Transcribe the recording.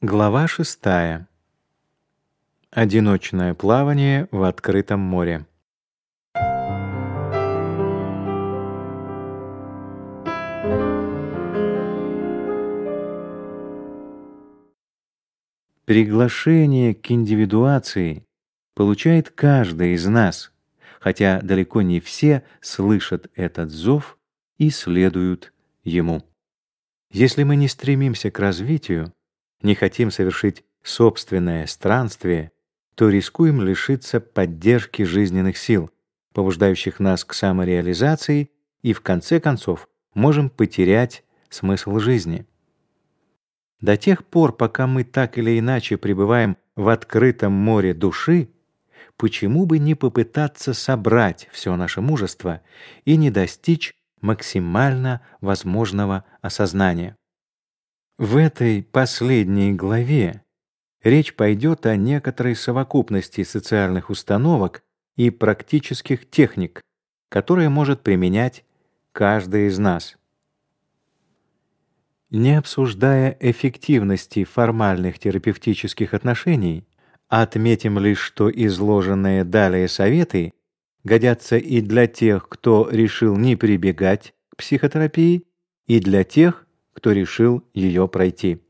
Глава шестая. Одиночное плавание в открытом море. Приглашение к индивидуации получает каждый из нас, хотя далеко не все слышат этот зов и следуют ему. Если мы не стремимся к развитию, не хотим совершить собственное странствие, то рискуем лишиться поддержки жизненных сил, побуждающих нас к самореализации, и в конце концов можем потерять смысл жизни. До тех пор, пока мы так или иначе пребываем в открытом море души, почему бы не попытаться собрать все наше мужество и не достичь максимально возможного осознания? В этой последней главе речь пойдет о некоторой совокупности социальных установок и практических техник, которые может применять каждый из нас. Не обсуждая эффективности формальных терапевтических отношений, отметим лишь, что изложенные далее советы годятся и для тех, кто решил не прибегать к психотерапии, и для тех, кто решил ее пройти.